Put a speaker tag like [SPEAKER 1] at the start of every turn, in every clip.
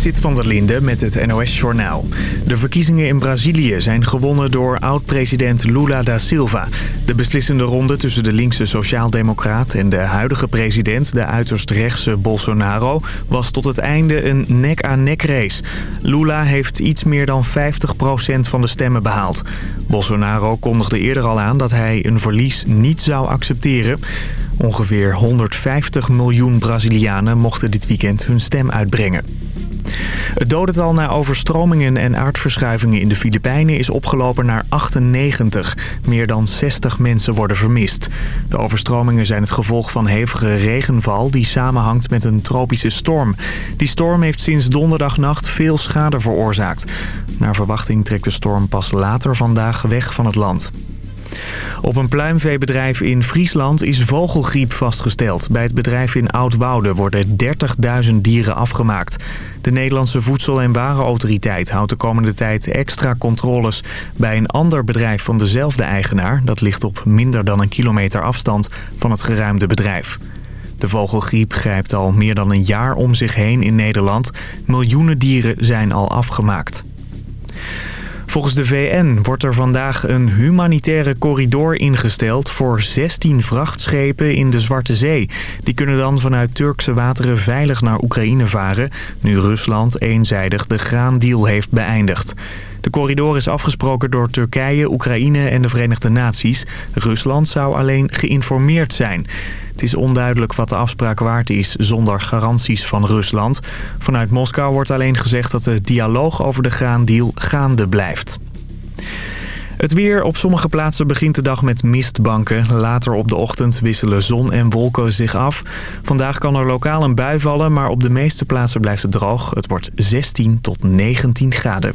[SPEAKER 1] Sit van der Linde met het NOS-journaal. De verkiezingen in Brazilië zijn gewonnen door oud-president Lula da Silva. De beslissende ronde tussen de linkse sociaaldemocraat en de huidige president, de uiterst rechtse Bolsonaro, was tot het einde een nek-aan-nek race. Lula heeft iets meer dan 50% van de stemmen behaald. Bolsonaro kondigde eerder al aan dat hij een verlies niet zou accepteren. Ongeveer 150 miljoen Brazilianen mochten dit weekend hun stem uitbrengen. Het dodental na overstromingen en aardverschuivingen in de Filipijnen is opgelopen naar 98. Meer dan 60 mensen worden vermist. De overstromingen zijn het gevolg van hevige regenval die samenhangt met een tropische storm. Die storm heeft sinds donderdagnacht veel schade veroorzaakt. Naar verwachting trekt de storm pas later vandaag weg van het land. Op een pluimveebedrijf in Friesland is vogelgriep vastgesteld. Bij het bedrijf in Oudwoude worden 30.000 dieren afgemaakt. De Nederlandse Voedsel- en Warenautoriteit houdt de komende tijd extra controles... bij een ander bedrijf van dezelfde eigenaar. Dat ligt op minder dan een kilometer afstand van het geruimde bedrijf. De vogelgriep grijpt al meer dan een jaar om zich heen in Nederland. Miljoenen dieren zijn al afgemaakt. Volgens de VN wordt er vandaag een humanitaire corridor ingesteld voor 16 vrachtschepen in de Zwarte Zee. Die kunnen dan vanuit Turkse wateren veilig naar Oekraïne varen, nu Rusland eenzijdig de graandeal heeft beëindigd. De corridor is afgesproken door Turkije, Oekraïne en de Verenigde Naties. Rusland zou alleen geïnformeerd zijn. Het is onduidelijk wat de afspraak waard is zonder garanties van Rusland. Vanuit Moskou wordt alleen gezegd dat de dialoog over de graandeal gaande blijft. Het weer. Op sommige plaatsen begint de dag met mistbanken. Later op de ochtend wisselen zon en wolken zich af. Vandaag kan er lokaal een bui vallen, maar op de meeste plaatsen blijft het droog. Het wordt 16 tot 19 graden.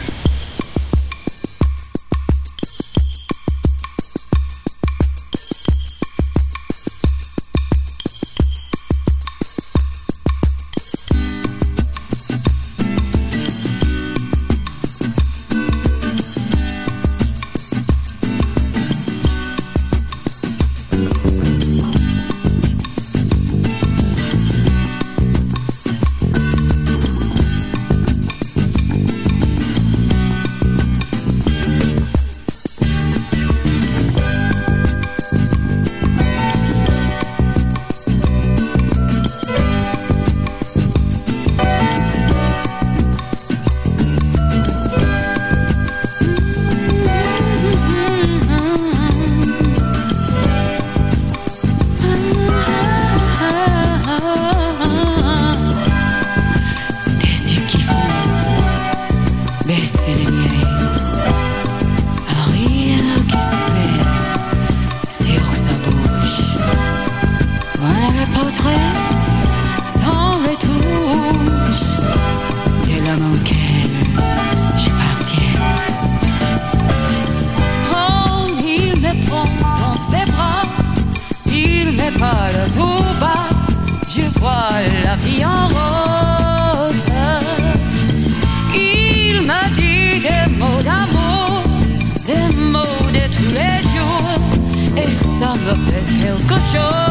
[SPEAKER 2] meu cachorro.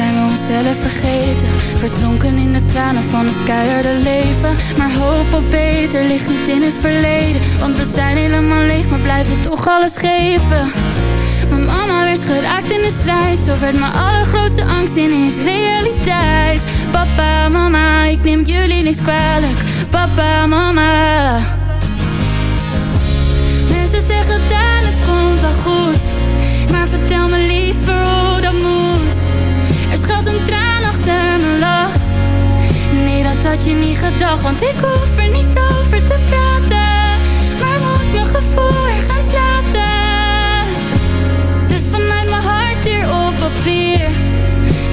[SPEAKER 2] zijn we onszelf vergeten. Verdronken in de tranen van het keiharde leven. Maar hoop op beter ligt niet in het verleden. Want we zijn helemaal leeg, maar blijven toch alles geven.
[SPEAKER 3] Mijn mama werd geraakt in de strijd. Zo werd mijn allergrootste angst ineens realiteit. Papa, mama, ik neem jullie niks kwalijk. Papa, mama. Mensen zeggen dat het komt wel goed. Maar vertel me liever hoe dat moet. Een traan achter mijn lach. Nee, dat had je niet gedacht, want ik hoef er niet over te praten. Maar moet mijn gevoel ergens laten. Dus vanuit mijn hart hier op papier.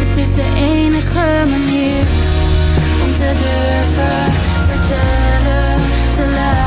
[SPEAKER 3] Het is de enige manier om te durven vertellen, te laten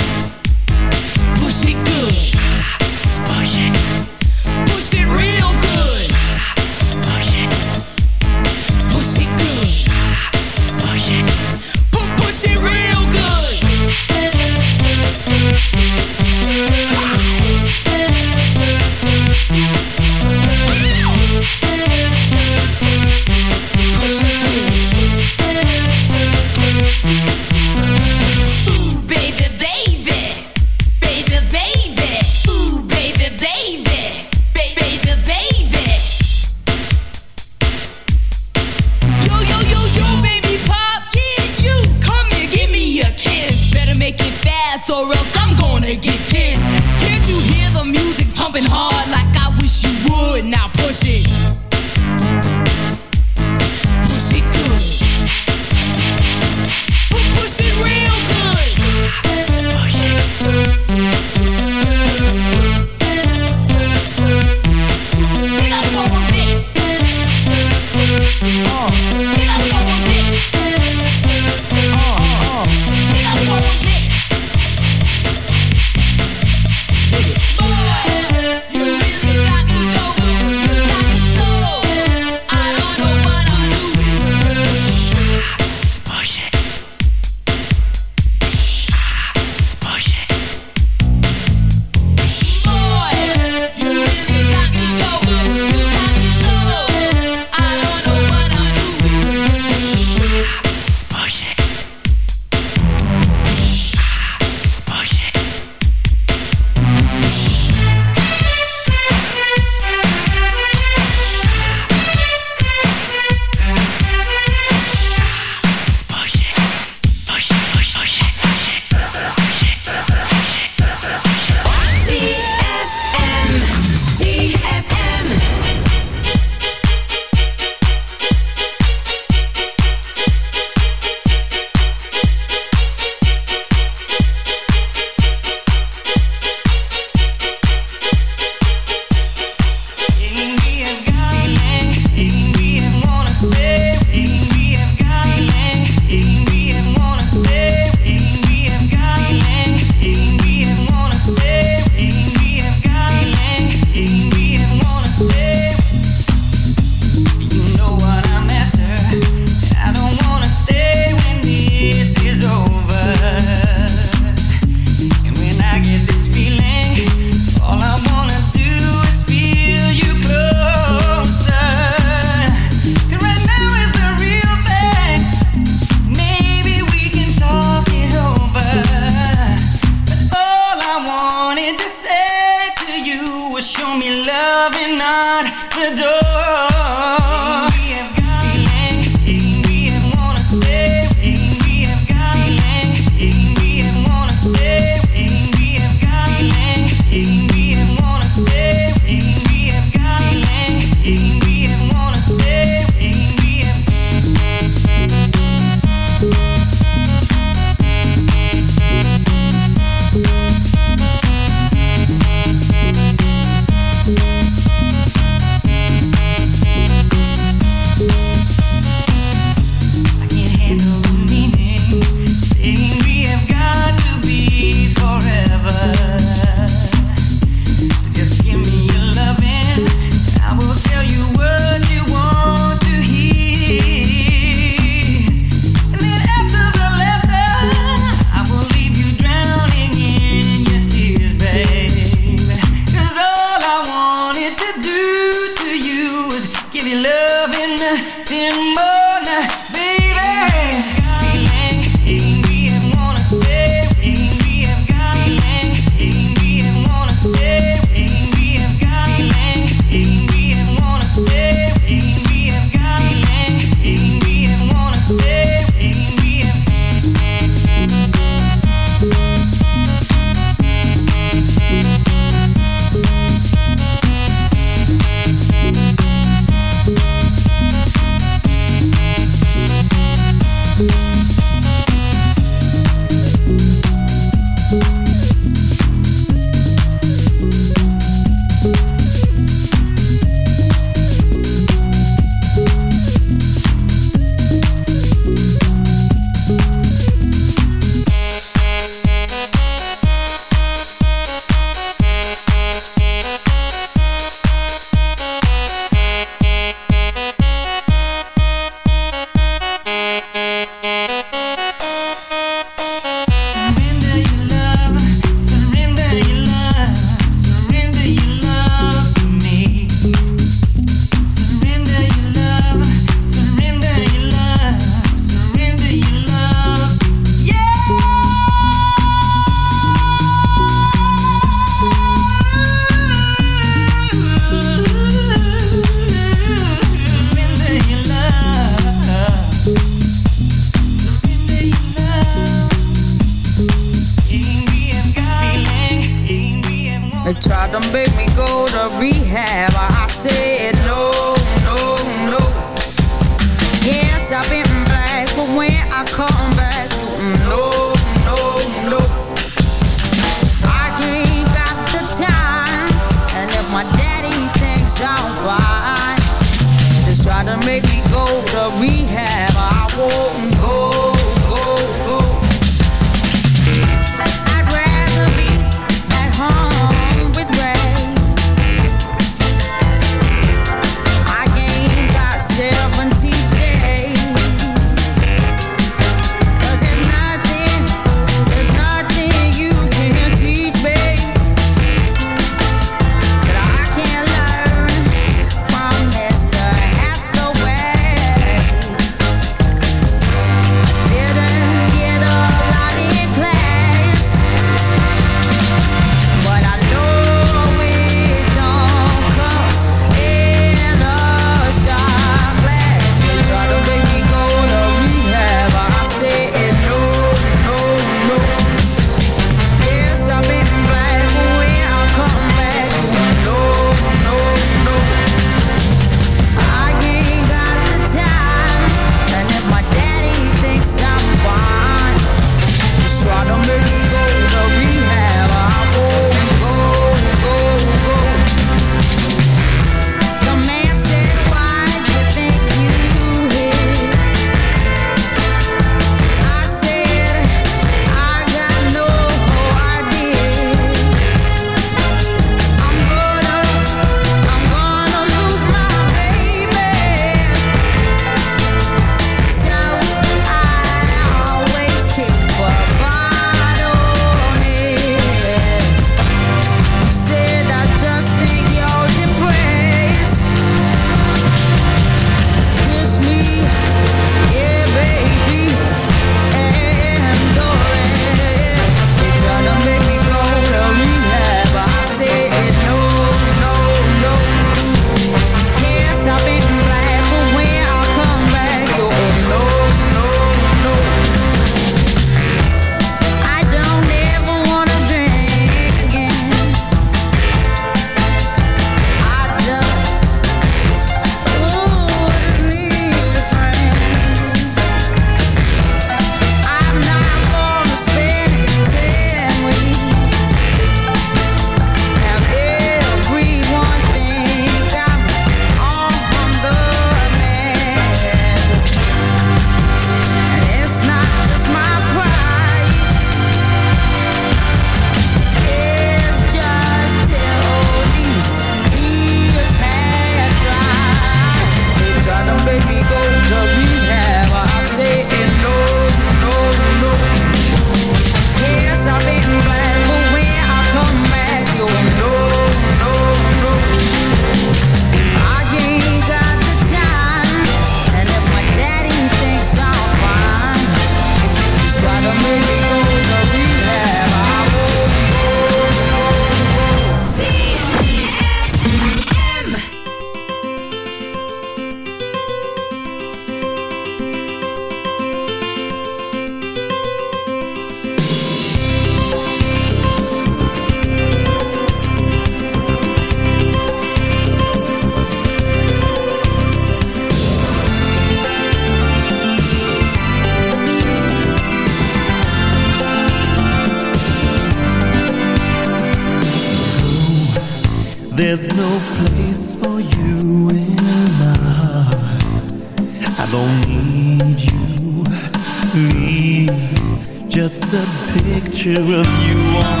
[SPEAKER 4] A
[SPEAKER 5] picture of you on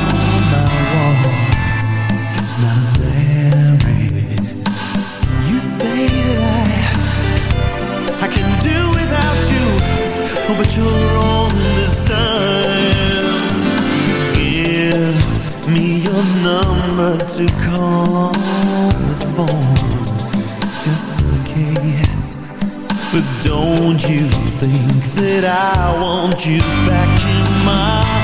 [SPEAKER 5] my wall. It's not married. You say that I, I can do without you, oh, but you're wrong this time. Give me your number to call on the phone, just in case. But don't you think that I want you back my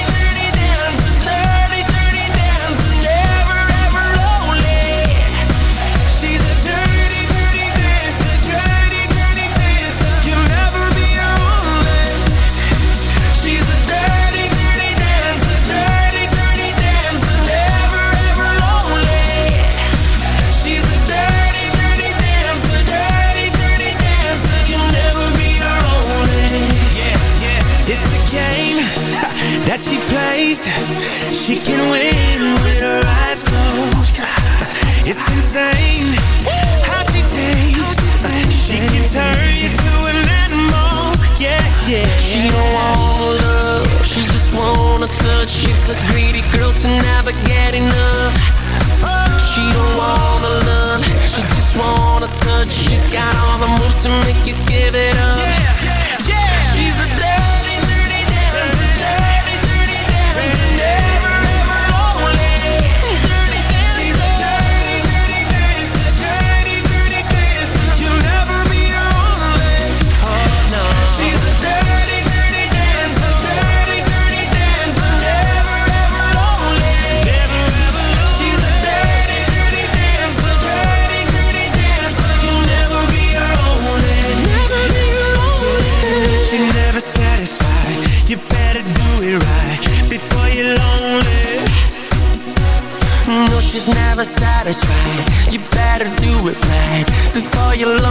[SPEAKER 5] she plays. She can win with her eyes closed. It's insane how she takes. She can turn you to an animal, yeah, yeah.
[SPEAKER 2] She don't want love, she just wanna touch. She's a greedy girl to navigate. you
[SPEAKER 6] love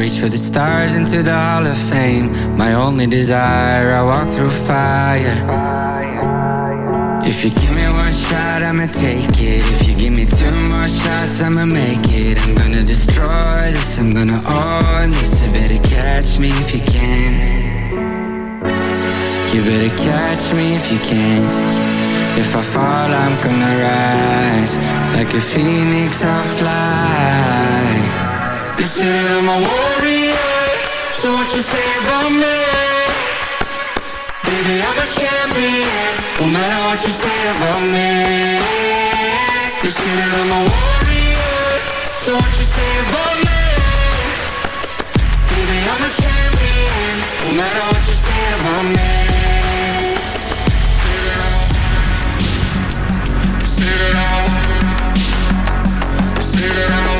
[SPEAKER 7] Reach for the stars into the Hall of Fame. My only desire, I walk through fire. If you give me one shot, I'ma take it. If you give me two more shots, I'ma make it. I'm gonna destroy this, I'm gonna own this. You better catch me if you can. You better catch me if you can. If I fall, I'm gonna rise. Like a phoenix, I'll fly. They say I'm a warrior, so what you say about me? Baby, I'm a champion, no matter what you say about me. They say that I'm a warrior, so what you say about me? Baby, I'm a champion, no matter what you say about me. Say that I'm say that I'm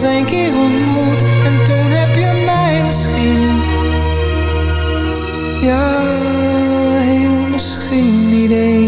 [SPEAKER 8] Pas een keer ontmoet en toen heb je mij misschien. Ja, heel misschien niet eens